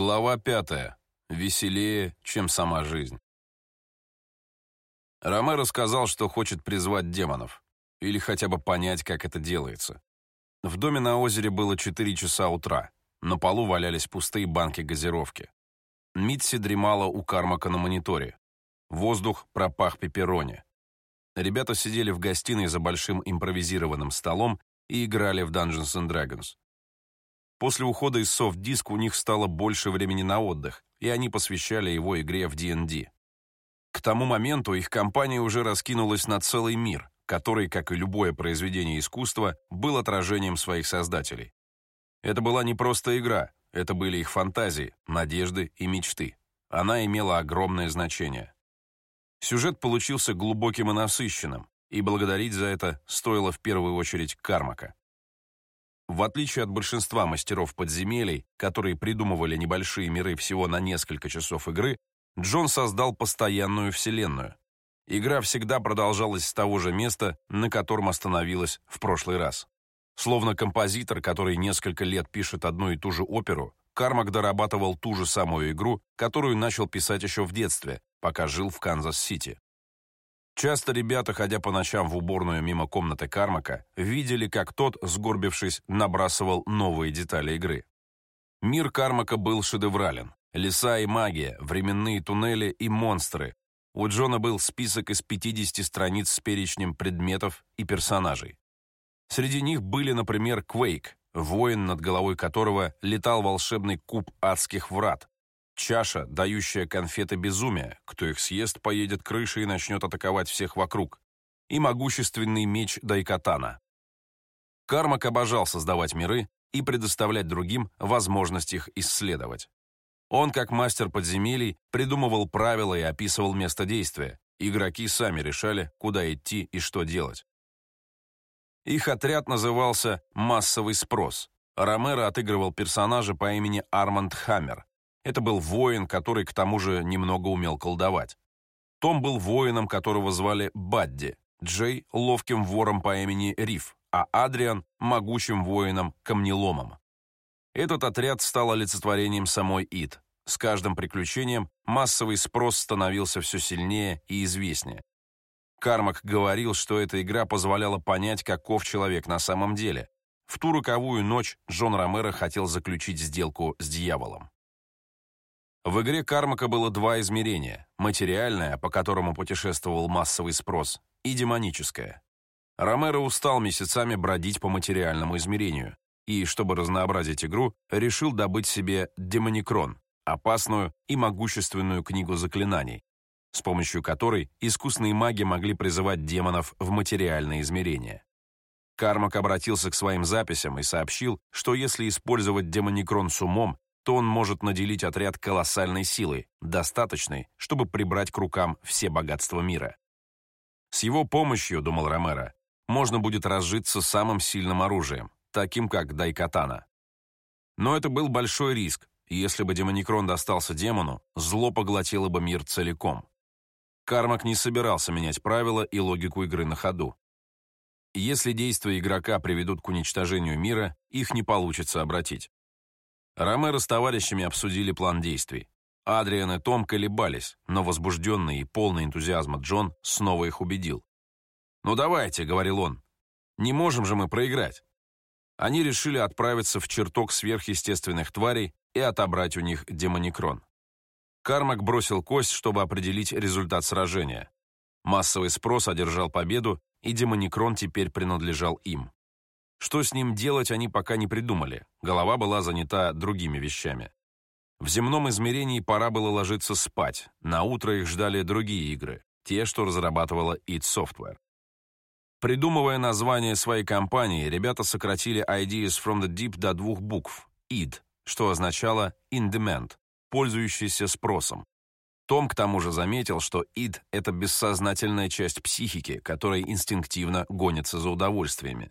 Глава пятая. Веселее, чем сама жизнь. Ромеро сказал, что хочет призвать демонов. Или хотя бы понять, как это делается. В доме на озере было 4 часа утра. На полу валялись пустые банки газировки. Митси дремала у Кармака на мониторе. Воздух пропах пепперони. Ребята сидели в гостиной за большим импровизированным столом и играли в Dungeons and Dragons. После ухода из софт-диск у них стало больше времени на отдых, и они посвящали его игре в D&D. К тому моменту их компания уже раскинулась на целый мир, который, как и любое произведение искусства, был отражением своих создателей. Это была не просто игра, это были их фантазии, надежды и мечты. Она имела огромное значение. Сюжет получился глубоким и насыщенным, и благодарить за это стоило в первую очередь Кармака. В отличие от большинства мастеров подземелий, которые придумывали небольшие миры всего на несколько часов игры, Джон создал постоянную вселенную. Игра всегда продолжалась с того же места, на котором остановилась в прошлый раз. Словно композитор, который несколько лет пишет одну и ту же оперу, Кармак дорабатывал ту же самую игру, которую начал писать еще в детстве, пока жил в Канзас-Сити. Часто ребята, ходя по ночам в уборную мимо комнаты Кармака, видели, как тот, сгорбившись, набрасывал новые детали игры. Мир Кармака был шедеврален. Леса и магия, временные туннели и монстры. У Джона был список из 50 страниц с перечнем предметов и персонажей. Среди них были, например, Квейк, воин, над головой которого летал волшебный куб адских врат, чаша, дающая конфеты безумия, кто их съест, поедет крышей и начнет атаковать всех вокруг, и могущественный меч Дайкатана. Кармак обожал создавать миры и предоставлять другим возможность их исследовать. Он, как мастер подземелий, придумывал правила и описывал место действия. Игроки сами решали, куда идти и что делать. Их отряд назывался «Массовый спрос». Ромеро отыгрывал персонажа по имени Арманд Хаммер. Это был воин, который к тому же немного умел колдовать. Том был воином, которого звали Бадди, Джей — ловким вором по имени Риф, а Адриан — могучим воином-камнеломом. Этот отряд стал олицетворением самой Ид. С каждым приключением массовый спрос становился все сильнее и известнее. Кармак говорил, что эта игра позволяла понять, каков человек на самом деле. В ту роковую ночь Джон Ромеро хотел заключить сделку с дьяволом. В игре Кармака было два измерения – материальное, по которому путешествовал массовый спрос, и демоническое. Ромеро устал месяцами бродить по материальному измерению, и, чтобы разнообразить игру, решил добыть себе демоникрон – опасную и могущественную книгу заклинаний, с помощью которой искусные маги могли призывать демонов в материальное измерение. Кармак обратился к своим записям и сообщил, что если использовать демоникрон с умом, то он может наделить отряд колоссальной силой, достаточной, чтобы прибрать к рукам все богатства мира. С его помощью, думал Ромеро, можно будет разжиться самым сильным оружием, таким как Дайкатана. Но это был большой риск, и если бы демоникрон достался демону, зло поглотило бы мир целиком. Кармак не собирался менять правила и логику игры на ходу. Если действия игрока приведут к уничтожению мира, их не получится обратить. Ромеро с товарищами обсудили план действий. Адриан и Том колебались, но возбужденный и полный энтузиазма Джон снова их убедил. «Ну давайте», — говорил он, — «не можем же мы проиграть». Они решили отправиться в чертог сверхъестественных тварей и отобрать у них демоникрон. Кармак бросил кость, чтобы определить результат сражения. Массовый спрос одержал победу, и демоникрон теперь принадлежал им. Что с ним делать, они пока не придумали. Голова была занята другими вещами. В земном измерении пора было ложиться спать. На утро их ждали другие игры, те, что разрабатывала id Software. Придумывая название своей компании, ребята сократили Ideas from the Deep до двух букв id, что означало in demand, пользующийся спросом. Том к тому же заметил, что id — это бессознательная часть психики, которая инстинктивно гонится за удовольствиями.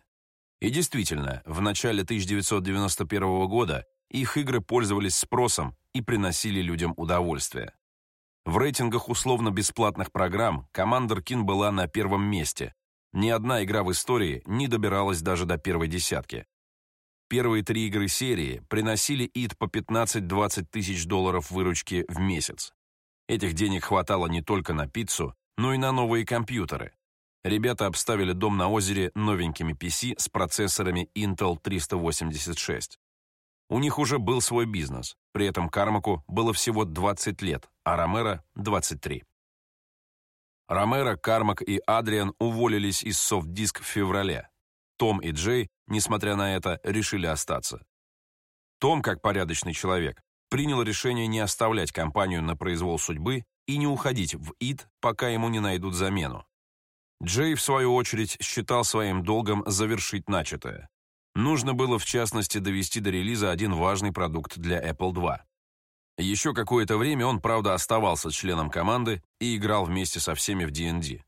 И действительно, в начале 1991 года их игры пользовались спросом и приносили людям удовольствие. В рейтингах условно-бесплатных программ Commander King была на первом месте. Ни одна игра в истории не добиралась даже до первой десятки. Первые три игры серии приносили ИД по 15-20 тысяч долларов выручки в месяц. Этих денег хватало не только на пиццу, но и на новые компьютеры. Ребята обставили дом на озере новенькими PC с процессорами Intel 386. У них уже был свой бизнес, при этом Кармаку было всего 20 лет, а Ромеро — 23. Ромеро, Кармак и Адриан уволились из софтдиск в феврале. Том и Джей, несмотря на это, решили остаться. Том, как порядочный человек, принял решение не оставлять компанию на произвол судьбы и не уходить в ИД, пока ему не найдут замену. Джей, в свою очередь, считал своим долгом завершить начатое. Нужно было, в частности, довести до релиза один важный продукт для Apple II. Еще какое-то время он, правда, оставался членом команды и играл вместе со всеми в D&D.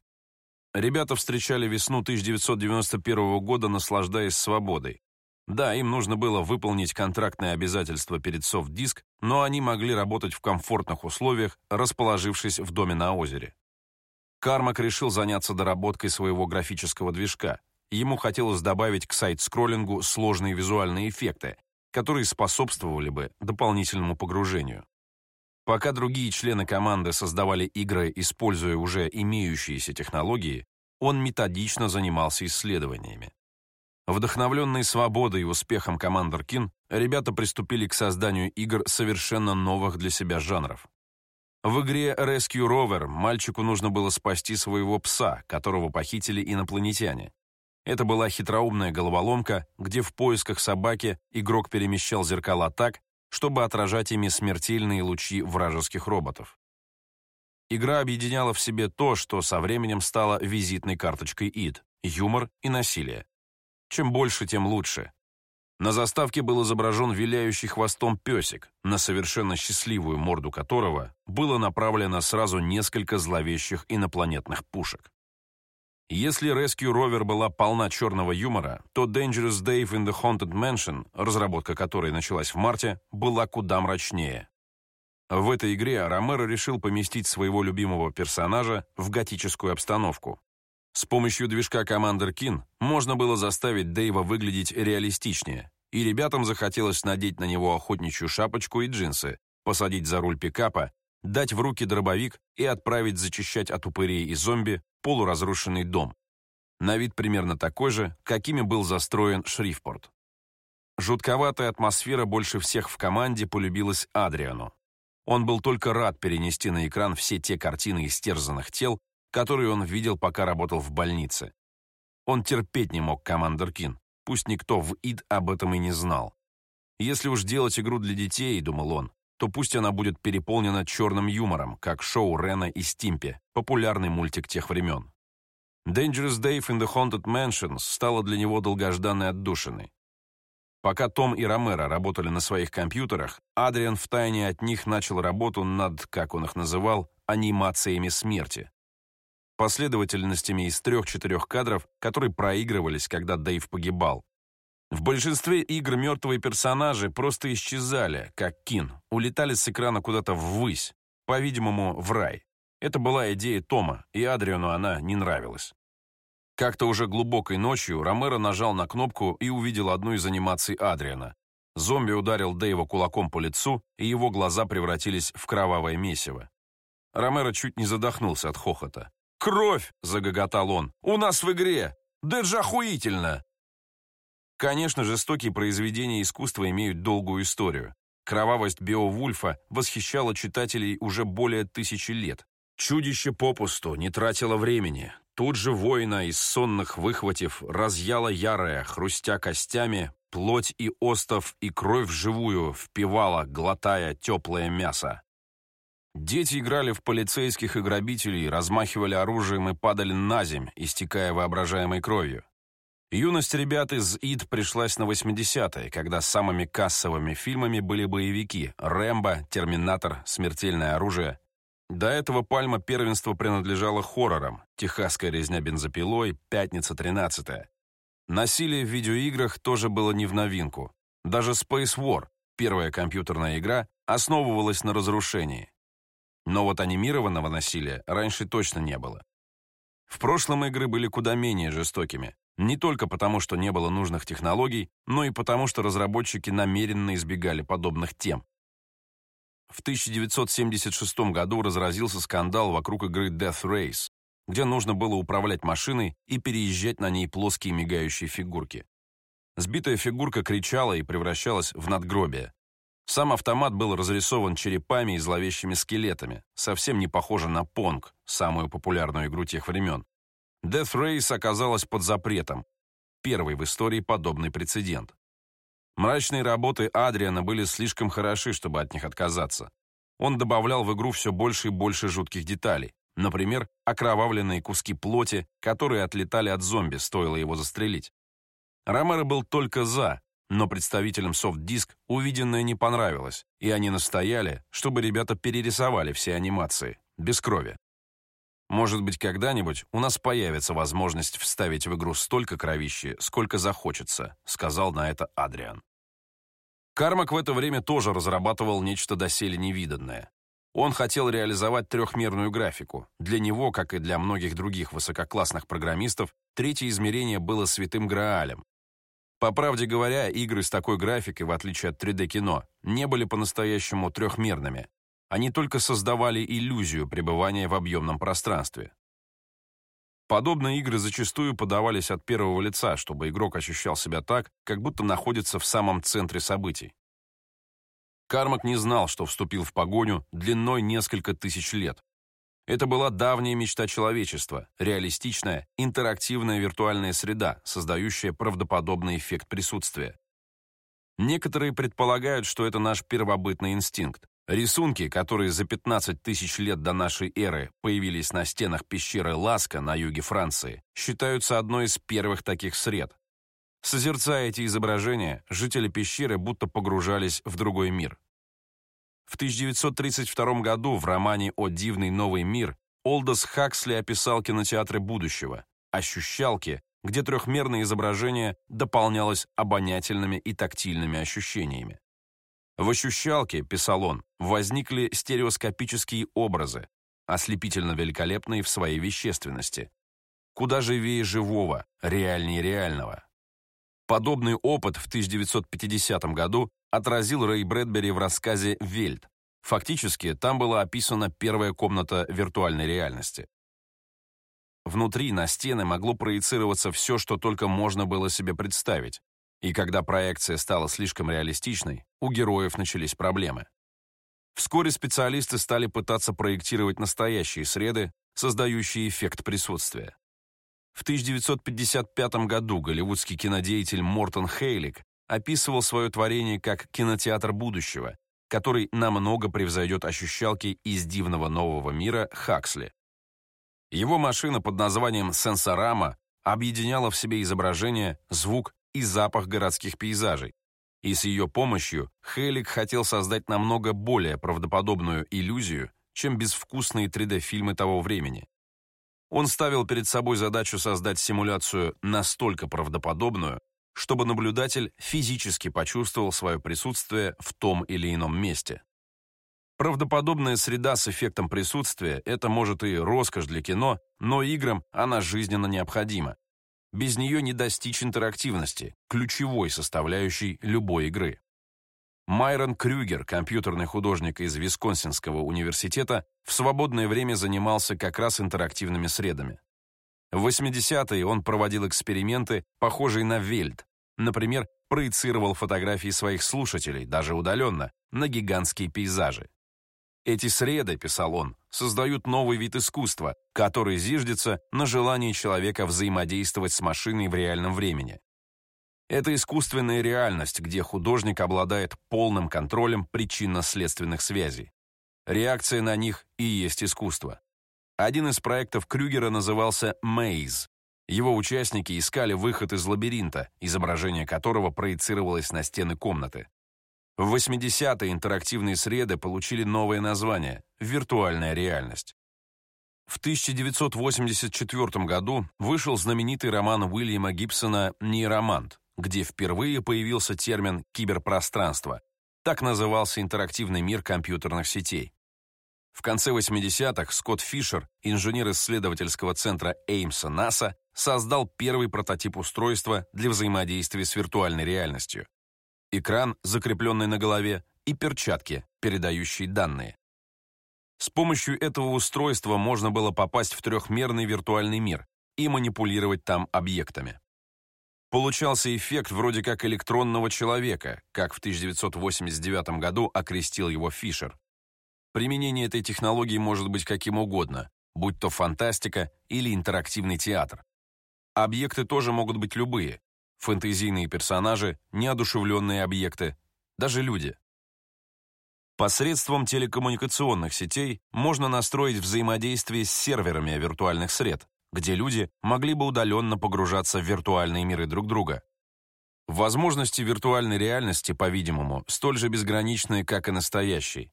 Ребята встречали весну 1991 года, наслаждаясь свободой. Да, им нужно было выполнить контрактные обязательства перед софт-диск, но они могли работать в комфортных условиях, расположившись в доме на озере. Кармак решил заняться доработкой своего графического движка. Ему хотелось добавить к сайт-скроллингу сложные визуальные эффекты, которые способствовали бы дополнительному погружению. Пока другие члены команды создавали игры, используя уже имеющиеся технологии, он методично занимался исследованиями. Вдохновленные свободой и успехом Commander Keen, ребята приступили к созданию игр совершенно новых для себя жанров. В игре Rescue Rover мальчику нужно было спасти своего пса, которого похитили инопланетяне. Это была хитроумная головоломка, где в поисках собаки игрок перемещал зеркала так, чтобы отражать ими смертельные лучи вражеских роботов. Игра объединяла в себе то, что со временем стало визитной карточкой ИД — юмор и насилие. Чем больше, тем лучше. На заставке был изображен виляющий хвостом песик, на совершенно счастливую морду которого было направлено сразу несколько зловещих инопланетных пушек. Если Rescue Rover была полна черного юмора, то Dangerous Dave in the Haunted Mansion, разработка которой началась в марте, была куда мрачнее. В этой игре Ромеро решил поместить своего любимого персонажа в готическую обстановку, с помощью движка Commander Keen можно было заставить Дэйва выглядеть реалистичнее, и ребятам захотелось надеть на него охотничью шапочку и джинсы, посадить за руль пикапа, дать в руки дробовик и отправить зачищать от упырей и зомби полуразрушенный дом. На вид примерно такой же, какими был застроен Шрифпорт. Жутковатая атмосфера больше всех в команде полюбилась Адриану. Он был только рад перенести на экран все те картины истерзанных тел, которую он видел, пока работал в больнице. Он терпеть не мог Командер Кин, пусть никто в ИД об этом и не знал. Если уж делать игру для детей, думал он, то пусть она будет переполнена черным юмором, как шоу Рена и Стимпи, популярный мультик тех времен. Dangerous Dave in the Haunted Mansions стала для него долгожданной отдушиной. Пока Том и Ромеро работали на своих компьютерах, Адриан втайне от них начал работу над, как он их называл, анимациями смерти последовательностями из трех-четырех кадров, которые проигрывались, когда Дэйв погибал. В большинстве игр мертвые персонажи просто исчезали, как Кин, улетали с экрана куда-то ввысь, по-видимому, в рай. Это была идея Тома, и Адриану она не нравилась. Как-то уже глубокой ночью Ромеро нажал на кнопку и увидел одну из анимаций Адриана. Зомби ударил Дэйва кулаком по лицу, и его глаза превратились в кровавое месиво. Ромеро чуть не задохнулся от хохота. «Кровь!» — загоготал он. «У нас в игре! Да охуительно!» Конечно, жестокие произведения искусства имеют долгую историю. Кровавость Беовульфа восхищала читателей уже более тысячи лет. Чудище попусту не тратило времени. Тут же воина из сонных выхватив, разъяла ярая, хрустя костями, плоть и остов и кровь живую впивала, глотая теплое мясо. Дети играли в полицейских и грабителей, размахивали оружием и падали на земь, истекая воображаемой кровью. Юность ребят из ИД пришлась на 80-е, когда самыми кассовыми фильмами были боевики «Рэмбо», «Терминатор», «Смертельное оружие». До этого пальма первенства принадлежала хоррорам «Техасская резня бензопилой», «Пятница 13 Насилие в видеоиграх тоже было не в новинку. Даже Space War, первая компьютерная игра, основывалась на разрушении. Но вот анимированного насилия раньше точно не было. В прошлом игры были куда менее жестокими. Не только потому, что не было нужных технологий, но и потому, что разработчики намеренно избегали подобных тем. В 1976 году разразился скандал вокруг игры Death Race, где нужно было управлять машиной и переезжать на ней плоские мигающие фигурки. Сбитая фигурка кричала и превращалась в надгробие. Сам автомат был разрисован черепами и зловещими скелетами, совсем не похоже на Понг, самую популярную игру тех времен. Death Race оказалась под запретом. Первый в истории подобный прецедент. Мрачные работы Адриана были слишком хороши, чтобы от них отказаться. Он добавлял в игру все больше и больше жутких деталей. Например, окровавленные куски плоти, которые отлетали от зомби, стоило его застрелить. Ромеро был только «за», но представителям SoftDisk увиденное не понравилось, и они настояли, чтобы ребята перерисовали все анимации, без крови. Может быть, когда-нибудь у нас появится возможность вставить в игру столько кровищи, сколько захочется, сказал на это Адриан. Кармак в это время тоже разрабатывал нечто доселе невиданное. Он хотел реализовать трехмерную графику. Для него, как и для многих других высококлассных программистов, третье измерение было святым граалем. По правде говоря, игры с такой графикой, в отличие от 3D-кино, не были по-настоящему трехмерными, они только создавали иллюзию пребывания в объемном пространстве. Подобные игры зачастую подавались от первого лица, чтобы игрок ощущал себя так, как будто находится в самом центре событий. Кармак не знал, что вступил в погоню длиной несколько тысяч лет. Это была давняя мечта человечества, реалистичная, интерактивная виртуальная среда, создающая правдоподобный эффект присутствия. Некоторые предполагают, что это наш первобытный инстинкт. Рисунки, которые за 15 тысяч лет до нашей эры появились на стенах пещеры Ласка на юге Франции, считаются одной из первых таких сред. Созерцая эти изображения, жители пещеры будто погружались в другой мир. В 1932 году в романе «О дивный новый мир» Олдос Хаксли описал кинотеатры будущего, ощущалки, где трехмерное изображение дополнялось обонятельными и тактильными ощущениями. В ощущалке, писал он, возникли стереоскопические образы, ослепительно великолепные в своей вещественности. Куда живее живого, реальнее реального. Подобный опыт в 1950 году отразил Рэй Брэдбери в рассказе «Вельт». Фактически, там была описана первая комната виртуальной реальности. Внутри на стены могло проецироваться все, что только можно было себе представить, и когда проекция стала слишком реалистичной, у героев начались проблемы. Вскоре специалисты стали пытаться проектировать настоящие среды, создающие эффект присутствия. В 1955 году голливудский кинодеятель Мортон Хейлик описывал свое творение как кинотеатр будущего, который намного превзойдет ощущалки из дивного нового мира Хаксли. Его машина под названием «Сенсорама» объединяла в себе изображение, звук и запах городских пейзажей. И с ее помощью Хелик хотел создать намного более правдоподобную иллюзию, чем безвкусные 3D-фильмы того времени. Он ставил перед собой задачу создать симуляцию настолько правдоподобную, чтобы наблюдатель физически почувствовал свое присутствие в том или ином месте. Правдоподобная среда с эффектом присутствия – это, может, и роскошь для кино, но играм она жизненно необходима. Без нее не достичь интерактивности, ключевой составляющей любой игры. Майрон Крюгер, компьютерный художник из Висконсинского университета, в свободное время занимался как раз интерактивными средами. В 80-е он проводил эксперименты, похожие на Вельт. Например, проецировал фотографии своих слушателей, даже удаленно, на гигантские пейзажи. Эти среды, писал он, создают новый вид искусства, который зиждется на желании человека взаимодействовать с машиной в реальном времени. Это искусственная реальность, где художник обладает полным контролем причинно-следственных связей. Реакция на них и есть искусство. Один из проектов Крюгера назывался «Maze». Его участники искали выход из лабиринта, изображение которого проецировалось на стены комнаты. В 80-е интерактивные среды получили новое название – виртуальная реальность. В 1984 году вышел знаменитый роман Уильяма Гибсона «Нейромант», где впервые появился термин «киберпространство». Так назывался интерактивный мир компьютерных сетей. В конце 80-х Скотт Фишер, инженер исследовательского центра Эймса НАСА, создал первый прототип устройства для взаимодействия с виртуальной реальностью. Экран, закрепленный на голове, и перчатки, передающие данные. С помощью этого устройства можно было попасть в трехмерный виртуальный мир и манипулировать там объектами. Получался эффект вроде как электронного человека, как в 1989 году окрестил его Фишер. Применение этой технологии может быть каким угодно, будь то фантастика или интерактивный театр. Объекты тоже могут быть любые. Фэнтезийные персонажи, неодушевленные объекты, даже люди. Посредством телекоммуникационных сетей можно настроить взаимодействие с серверами виртуальных сред, где люди могли бы удаленно погружаться в виртуальные миры друг друга. Возможности виртуальной реальности, по-видимому, столь же безграничны, как и настоящей.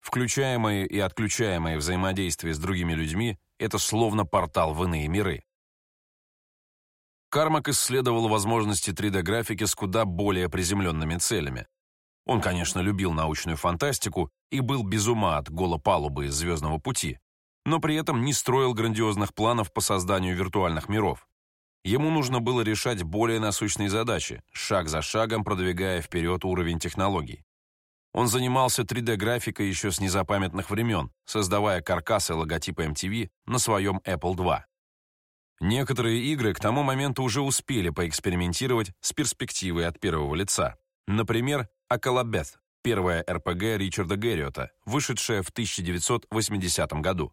Включаемое и отключаемое взаимодействие с другими людьми — это словно портал в иные миры. Кармак исследовал возможности 3D-графики с куда более приземленными целями. Он, конечно, любил научную фантастику и был без ума от голопалубы из «Звездного пути», но при этом не строил грандиозных планов по созданию виртуальных миров. Ему нужно было решать более насущные задачи, шаг за шагом продвигая вперед уровень технологий. Он занимался 3D-графикой еще с незапамятных времен, создавая каркасы логотипа MTV на своем Apple II. Некоторые игры к тому моменту уже успели поэкспериментировать с перспективой от первого лица. Например, Акалабет, первая РПГ Ричарда Герриота, вышедшая в 1980 году.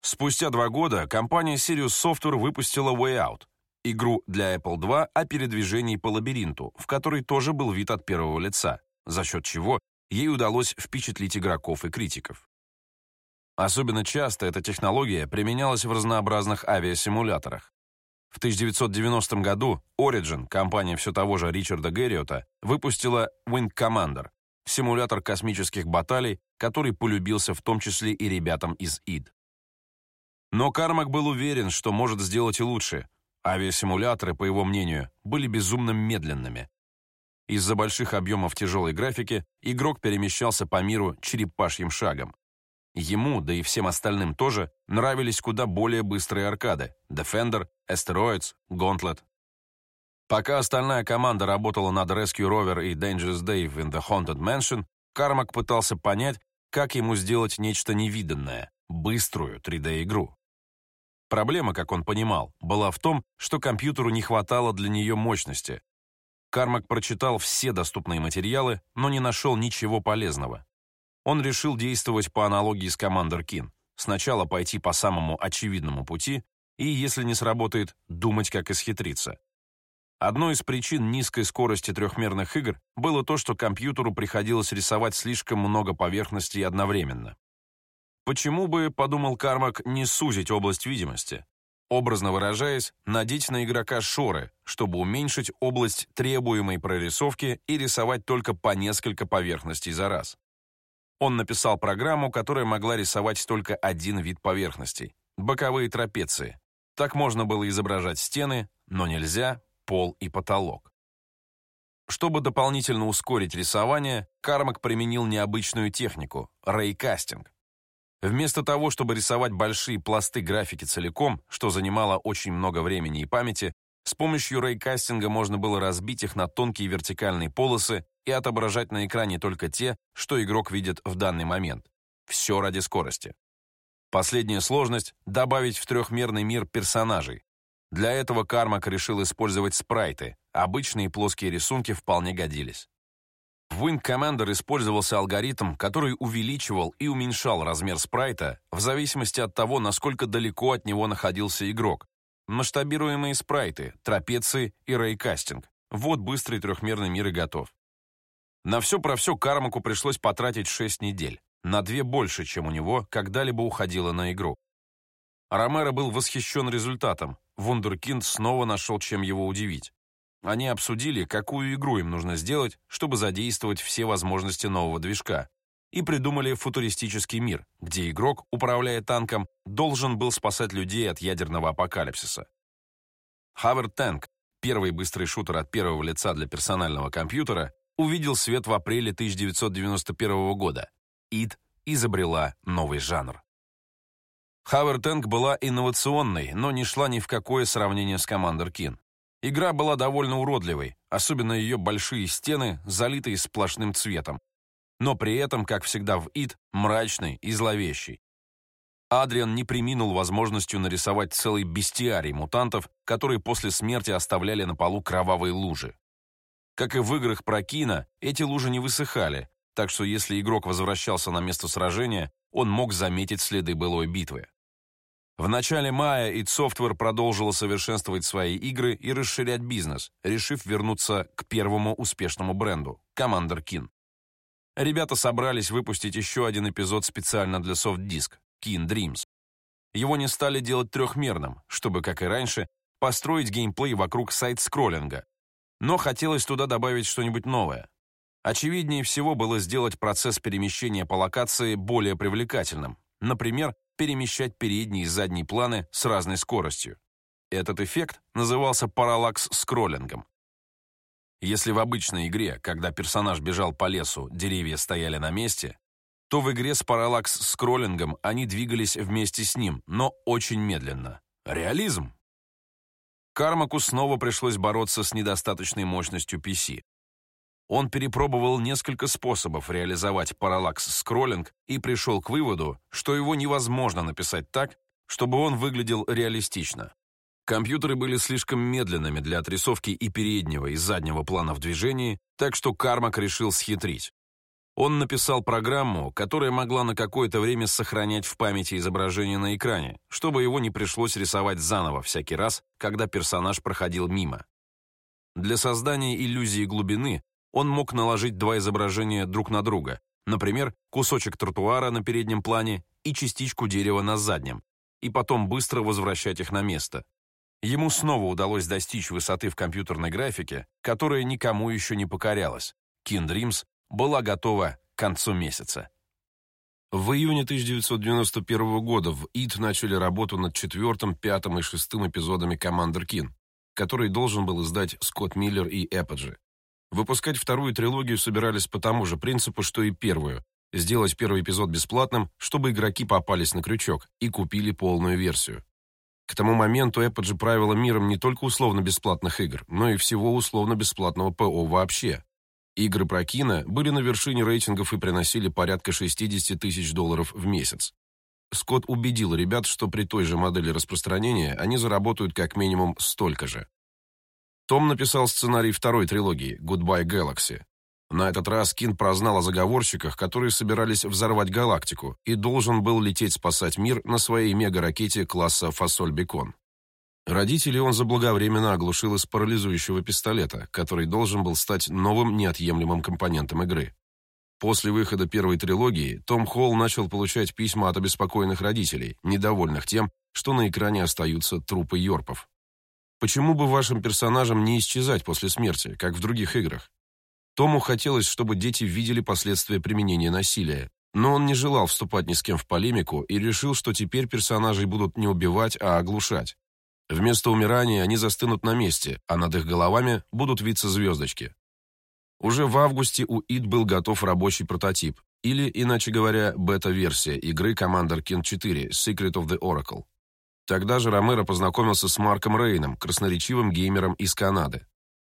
Спустя два года компания Sirius Software выпустила Way Out, игру для Apple II о передвижении по лабиринту, в которой тоже был вид от первого лица за счет чего ей удалось впечатлить игроков и критиков. Особенно часто эта технология применялась в разнообразных авиасимуляторах. В 1990 году Origin, компания все того же Ричарда Герриота, выпустила Wing Commander, симулятор космических баталий, который полюбился в том числе и ребятам из id. Но Кармак был уверен, что может сделать и лучше. Авиасимуляторы, по его мнению, были безумно медленными, из-за больших объемов тяжелой графики игрок перемещался по миру черепашьим шагом. Ему, да и всем остальным тоже, нравились куда более быстрые аркады Defender, Asteroids, Gauntlet. Пока остальная команда работала над Rescue Rover и Dangerous Dave in the Haunted Mansion, Кармак пытался понять, как ему сделать нечто невиданное, быструю 3D-игру. Проблема, как он понимал, была в том, что компьютеру не хватало для нее мощности, Кармак прочитал все доступные материалы, но не нашел ничего полезного. Он решил действовать по аналогии с Commander Кин. Сначала пойти по самому очевидному пути и, если не сработает, думать, как исхитриться. Одной из причин низкой скорости трехмерных игр было то, что компьютеру приходилось рисовать слишком много поверхностей одновременно. Почему бы, подумал Кармак, не сузить область видимости? Образно выражаясь, надеть на игрока шоры, чтобы уменьшить область требуемой прорисовки и рисовать только по несколько поверхностей за раз. Он написал программу, которая могла рисовать только один вид поверхностей — боковые трапеции. Так можно было изображать стены, но нельзя пол и потолок. Чтобы дополнительно ускорить рисование, Кармак применил необычную технику — рейкастинг. Вместо того, чтобы рисовать большие пласты графики целиком, что занимало очень много времени и памяти, с помощью рейкастинга можно было разбить их на тонкие вертикальные полосы и отображать на экране только те, что игрок видит в данный момент. Все ради скорости. Последняя сложность — добавить в трехмерный мир персонажей. Для этого Кармак решил использовать спрайты, обычные плоские рисунки вполне годились. В Wing Commander использовался алгоритм, который увеличивал и уменьшал размер спрайта в зависимости от того, насколько далеко от него находился игрок. Масштабируемые спрайты, трапеции и рейкастинг. Вот быстрый трехмерный мир и готов. На все про все Кармаку пришлось потратить 6 недель. На две больше, чем у него когда-либо уходило на игру. Ромеро был восхищен результатом. Вундеркинд снова нашел, чем его удивить. Они обсудили, какую игру им нужно сделать, чтобы задействовать все возможности нового движка, и придумали футуристический мир, где игрок, управляя танком, должен был спасать людей от ядерного апокалипсиса. Хавер Танк, первый быстрый шутер от первого лица для персонального компьютера, увидел свет в апреле 1991 года. id изобрела новый жанр. Хавер Тэнк была инновационной, но не шла ни в какое сравнение с Commander Кин. Игра была довольно уродливой, особенно ее большие стены, залитые сплошным цветом. Но при этом, как всегда в ИД, мрачный и зловещий. Адриан не приминул возможностью нарисовать целый бестиарий мутантов, которые после смерти оставляли на полу кровавые лужи. Как и в играх про Кина, эти лужи не высыхали, так что если игрок возвращался на место сражения, он мог заметить следы былой битвы. В начале мая id Software продолжила совершенствовать свои игры и расширять бизнес, решив вернуться к первому успешному бренду – Commander Kin. Ребята собрались выпустить еще один эпизод специально для софт-диск – Kin Dreams. Его не стали делать трехмерным, чтобы, как и раньше, построить геймплей вокруг сайт-скроллинга. Но хотелось туда добавить что-нибудь новое. Очевиднее всего было сделать процесс перемещения по локации более привлекательным. Например, перемещать передние и задние планы с разной скоростью. Этот эффект назывался параллакс-скроллингом. Если в обычной игре, когда персонаж бежал по лесу, деревья стояли на месте, то в игре с параллакс-скроллингом они двигались вместе с ним, но очень медленно. Реализм! Кармаку снова пришлось бороться с недостаточной мощностью PC. Он перепробовал несколько способов реализовать параллакс-скроллинг и пришел к выводу, что его невозможно написать так, чтобы он выглядел реалистично. Компьютеры были слишком медленными для отрисовки и переднего, и заднего плана в движении, так что Кармак решил схитрить. Он написал программу, которая могла на какое-то время сохранять в памяти изображение на экране, чтобы его не пришлось рисовать заново всякий раз, когда персонаж проходил мимо. Для создания иллюзии глубины он мог наложить два изображения друг на друга, например, кусочек тротуара на переднем плане и частичку дерева на заднем, и потом быстро возвращать их на место. Ему снова удалось достичь высоты в компьютерной графике, которая никому еще не покорялась. Dreams была готова к концу месяца. В июне 1991 года в id начали работу над четвертым, пятым и шестым эпизодами Commander Kin, который должен был издать Скотт Миллер и Apogee. Выпускать вторую трилогию собирались по тому же принципу, что и первую. Сделать первый эпизод бесплатным, чтобы игроки попались на крючок и купили полную версию. К тому моменту Apogee правила миром не только условно-бесплатных игр, но и всего условно-бесплатного ПО вообще. Игры про кино были на вершине рейтингов и приносили порядка 60 тысяч долларов в месяц. Скотт убедил ребят, что при той же модели распространения они заработают как минимум столько же. Том написал сценарий второй трилогии «Goodbye Galaxy». На этот раз Кин прознал о заговорщиках, которые собирались взорвать галактику, и должен был лететь спасать мир на своей мега-ракете класса «Фасоль-Бекон». Родителей он заблаговременно оглушил из парализующего пистолета, который должен был стать новым неотъемлемым компонентом игры. После выхода первой трилогии Том Холл начал получать письма от обеспокоенных родителей, недовольных тем, что на экране остаются трупы Йорпов. Почему бы вашим персонажам не исчезать после смерти, как в других играх? Тому хотелось, чтобы дети видели последствия применения насилия, но он не желал вступать ни с кем в полемику и решил, что теперь персонажей будут не убивать, а оглушать. Вместо умирания они застынут на месте, а над их головами будут виться звездочки. Уже в августе у id был готов рабочий прототип, или, иначе говоря, бета-версия игры Commander King 4 Secret of the Oracle. Тогда же Ромеро познакомился с Марком Рейном, красноречивым геймером из Канады.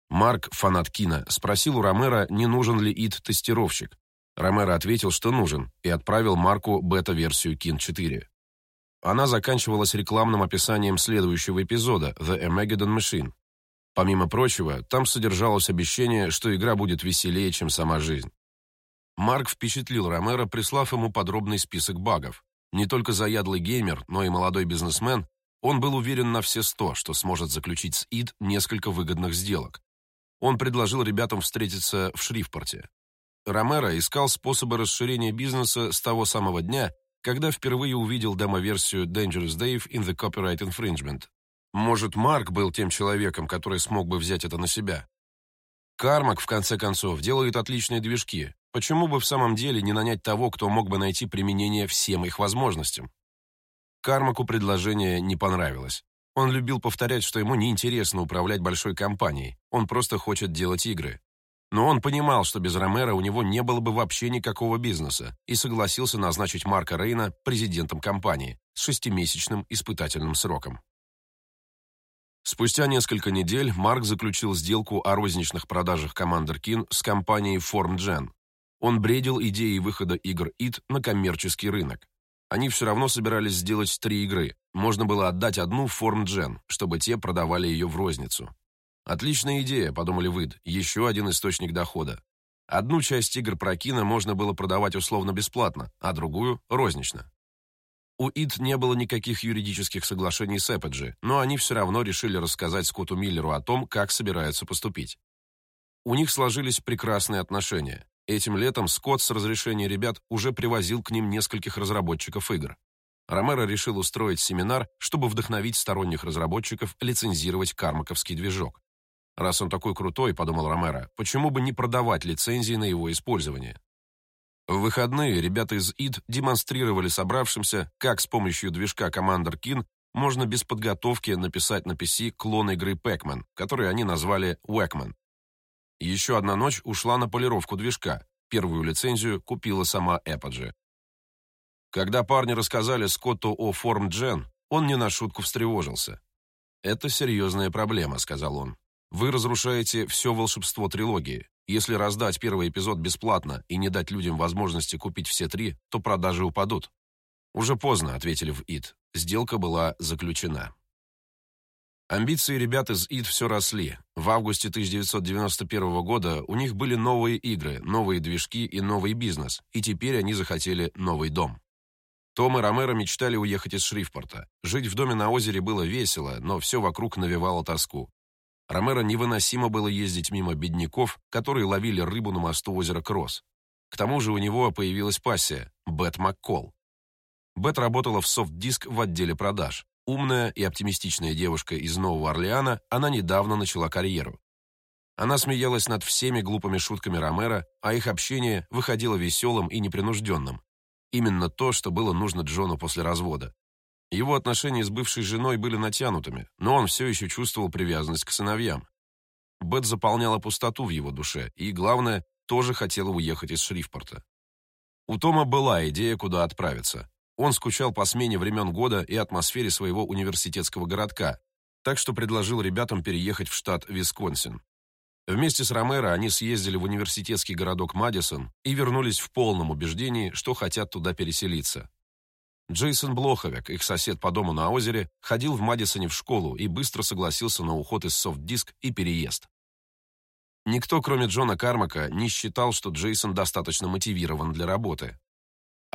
Марк, фанат кино, спросил у Ромеро, не нужен ли id-тестировщик. Ромеро ответил, что нужен, и отправил Марку бета-версию Kin 4. Она заканчивалась рекламным описанием следующего эпизода «The Armageddon Machine». Помимо прочего, там содержалось обещание, что игра будет веселее, чем сама жизнь. Марк впечатлил Ромеро, прислав ему подробный список багов. Не только заядлый геймер, но и молодой бизнесмен, он был уверен на все сто, что сможет заключить с id несколько выгодных сделок. Он предложил ребятам встретиться в Шрифпорте. Ромеро искал способы расширения бизнеса с того самого дня, когда впервые увидел демо-версию Dangerous Dave in the Copyright Infringement. Может, Марк был тем человеком, который смог бы взять это на себя. Кармак, в конце концов, делает отличные движки, Почему бы в самом деле не нанять того, кто мог бы найти применение всем их возможностям? Кармаку предложение не понравилось. Он любил повторять, что ему неинтересно управлять большой компанией, он просто хочет делать игры. Но он понимал, что без Ромера у него не было бы вообще никакого бизнеса, и согласился назначить Марка Рейна президентом компании с шестимесячным испытательным сроком. Спустя несколько недель Марк заключил сделку о розничных продажах Commander Keen с компанией FormGen. Он бредил идеей выхода игр id на коммерческий рынок. Они все равно собирались сделать три игры. Можно было отдать одну FormGen, чтобы те продавали ее в розницу. Отличная идея, подумали Выд, еще один источник дохода. Одну часть игр про кино можно было продавать условно бесплатно, а другую – рознично. У ИД не было никаких юридических соглашений с Apogee, но они все равно решили рассказать Скотту Миллеру о том, как собираются поступить. У них сложились прекрасные отношения. Этим летом Скотт с разрешения ребят уже привозил к ним нескольких разработчиков игр. Ромеро решил устроить семинар, чтобы вдохновить сторонних разработчиков лицензировать кармаковский движок. Раз он такой крутой, подумал Ромеро, почему бы не продавать лицензии на его использование? В выходные ребята из ИД демонстрировали собравшимся, как с помощью движка Commander Keen можно без подготовки написать на PC клон игры Pac-Man, который они назвали Wackman. Еще одна ночь ушла на полировку движка. Первую лицензию купила сама Apogee. Когда парни рассказали Скотту о FormGen, он не на шутку встревожился. «Это серьезная проблема», — сказал он. Вы разрушаете все волшебство трилогии. Если раздать первый эпизод бесплатно и не дать людям возможности купить все три, то продажи упадут. Уже поздно, ответили в ИД. Сделка была заключена. Амбиции ребят из ИД все росли. В августе 1991 года у них были новые игры, новые движки и новый бизнес, и теперь они захотели новый дом. Том и Ромеро мечтали уехать из Шрифпорта. Жить в доме на озере было весело, но все вокруг навевало тоску. Ромеро невыносимо было ездить мимо бедняков, которые ловили рыбу на мосту озера Кросс. К тому же у него появилась пассия – Бет Маккол. Бет работала в софт-диск в отделе продаж. Умная и оптимистичная девушка из Нового Орлеана, она недавно начала карьеру. Она смеялась над всеми глупыми шутками Ромеро, а их общение выходило веселым и непринужденным. Именно то, что было нужно Джону после развода. Его отношения с бывшей женой были натянутыми, но он все еще чувствовал привязанность к сыновьям. Бет заполняла пустоту в его душе и, главное, тоже хотела уехать из Шрифпорта. У Тома была идея, куда отправиться. Он скучал по смене времен года и атмосфере своего университетского городка, так что предложил ребятам переехать в штат Висконсин. Вместе с Ромеро они съездили в университетский городок Мадисон и вернулись в полном убеждении, что хотят туда переселиться. Джейсон Блоховик, их сосед по дому на озере, ходил в Мадисоне в школу и быстро согласился на уход из софт-диск и переезд. Никто, кроме Джона Кармака, не считал, что Джейсон достаточно мотивирован для работы.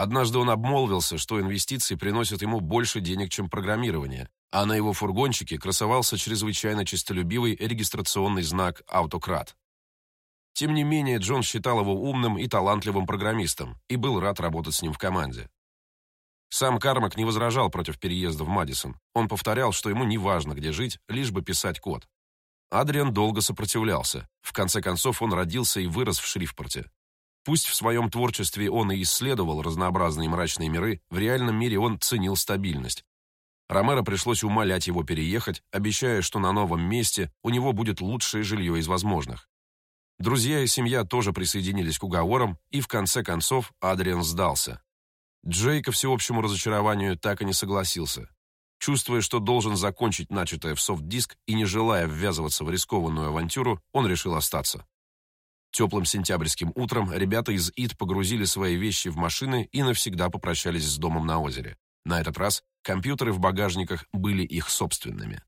Однажды он обмолвился, что инвестиции приносят ему больше денег, чем программирование, а на его фургончике красовался чрезвычайно честолюбивый регистрационный знак «Автократ». Тем не менее, Джон считал его умным и талантливым программистом и был рад работать с ним в команде. Сам Кармак не возражал против переезда в Мадисон. Он повторял, что ему не важно, где жить, лишь бы писать код. Адриан долго сопротивлялся. В конце концов, он родился и вырос в Шрифпорте. Пусть в своем творчестве он и исследовал разнообразные мрачные миры, в реальном мире он ценил стабильность. Ромеро пришлось умолять его переехать, обещая, что на новом месте у него будет лучшее жилье из возможных. Друзья и семья тоже присоединились к уговорам, и в конце концов Адриан сдался. Джей, ко всеобщему разочарованию, так и не согласился. Чувствуя, что должен закончить начатое в софт-диск и не желая ввязываться в рискованную авантюру, он решил остаться. Теплым сентябрьским утром ребята из ИД погрузили свои вещи в машины и навсегда попрощались с домом на озере. На этот раз компьютеры в багажниках были их собственными.